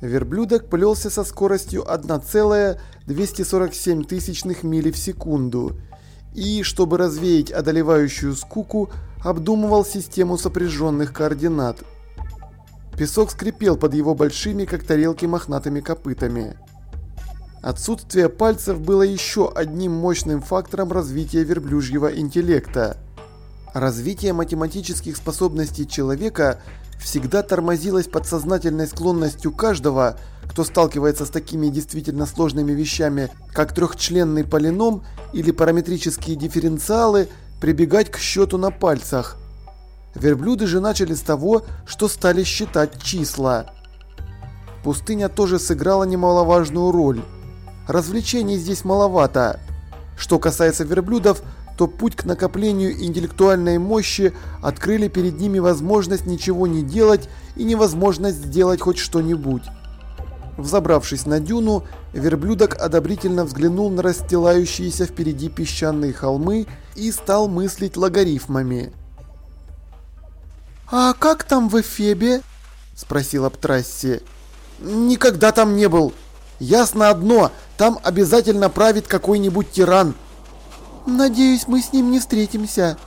Верблюдок плелся со скоростью 1,247 тысячных мили в секунду и, чтобы развеять одолевающую скуку, обдумывал систему сопряженных координат. Песок скрипел под его большими, как тарелки, мохнатыми копытами. Отсутствие пальцев было еще одним мощным фактором развития верблюжьего интеллекта. Развитие математических способностей человека всегда тормозилось подсознательной склонностью каждого, кто сталкивается с такими действительно сложными вещами, как трехчленный полином или параметрические дифференциалы, прибегать к счету на пальцах. Верблюды же начали с того, что стали считать числа. Пустыня тоже сыграла немаловажную роль. Развлечений здесь маловато. Что касается верблюдов, то путь к накоплению интеллектуальной мощи открыли перед ними возможность ничего не делать и невозможность сделать хоть что-нибудь. Взобравшись на дюну, верблюдок одобрительно взглянул на расстилающиеся впереди песчаные холмы и стал мыслить логарифмами. «А как там в Эфебе?» – спросил Аптрасси. «Никогда там не был. Ясно одно, там обязательно правит какой-нибудь тиран». «Надеюсь, мы с ним не встретимся».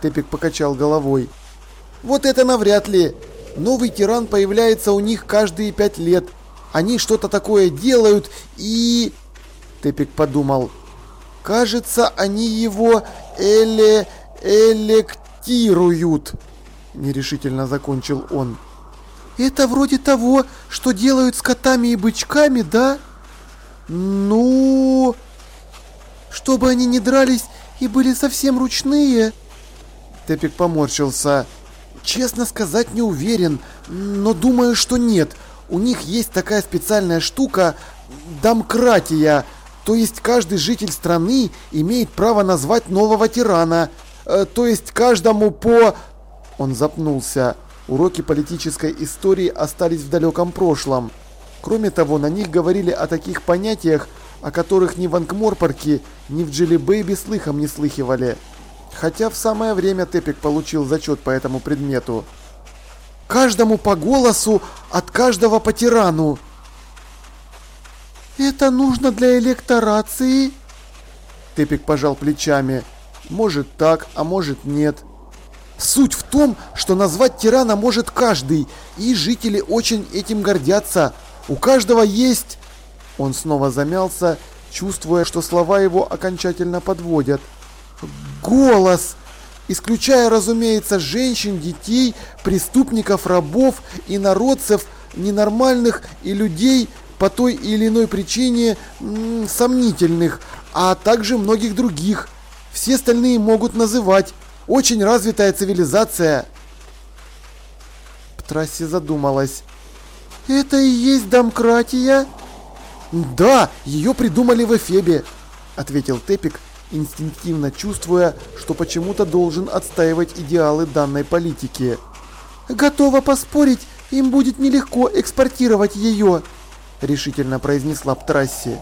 Тепик покачал головой. «Вот это навряд ли. Новый тиран появляется у них каждые пять лет. Они что-то такое делают и...» Тепик подумал. «Кажется, они его эле... электируют». Нерешительно закончил он. «Это вроде того, что делают с котами и бычками, да?» «Ну...» «Чтобы они не дрались и были совсем ручные?» Тепик поморщился. «Честно сказать, не уверен, но думаю, что нет. У них есть такая специальная штука – домкратия, то есть каждый житель страны имеет право назвать нового тирана, э, то есть каждому по он запнулся. Уроки политической истории остались в далеком прошлом. Кроме того, на них говорили о таких понятиях, о которых ни в Ангморпорке, ни в Джилли Бэйби слыхом не слыхивали. Хотя в самое время Тепик получил зачет по этому предмету. «Каждому по голосу, от каждого по тирану!» «Это нужно для электорации?» Тепик пожал плечами. «Может так, а может нет». Суть в том, что назвать тирана может каждый, и жители очень этим гордятся. У каждого есть... Он снова замялся, чувствуя, что слова его окончательно подводят. Голос! Исключая, разумеется, женщин, детей, преступников, рабов, инородцев, ненормальных и людей по той или иной причине сомнительных, а также многих других. Все остальные могут называть. Очень развитая цивилизация. Птрасси задумалась. Это и есть домкратия? Да, ее придумали в Эфебе, ответил Тепик, инстинктивно чувствуя, что почему-то должен отстаивать идеалы данной политики. Готова поспорить, им будет нелегко экспортировать ее, решительно произнесла Птрасси.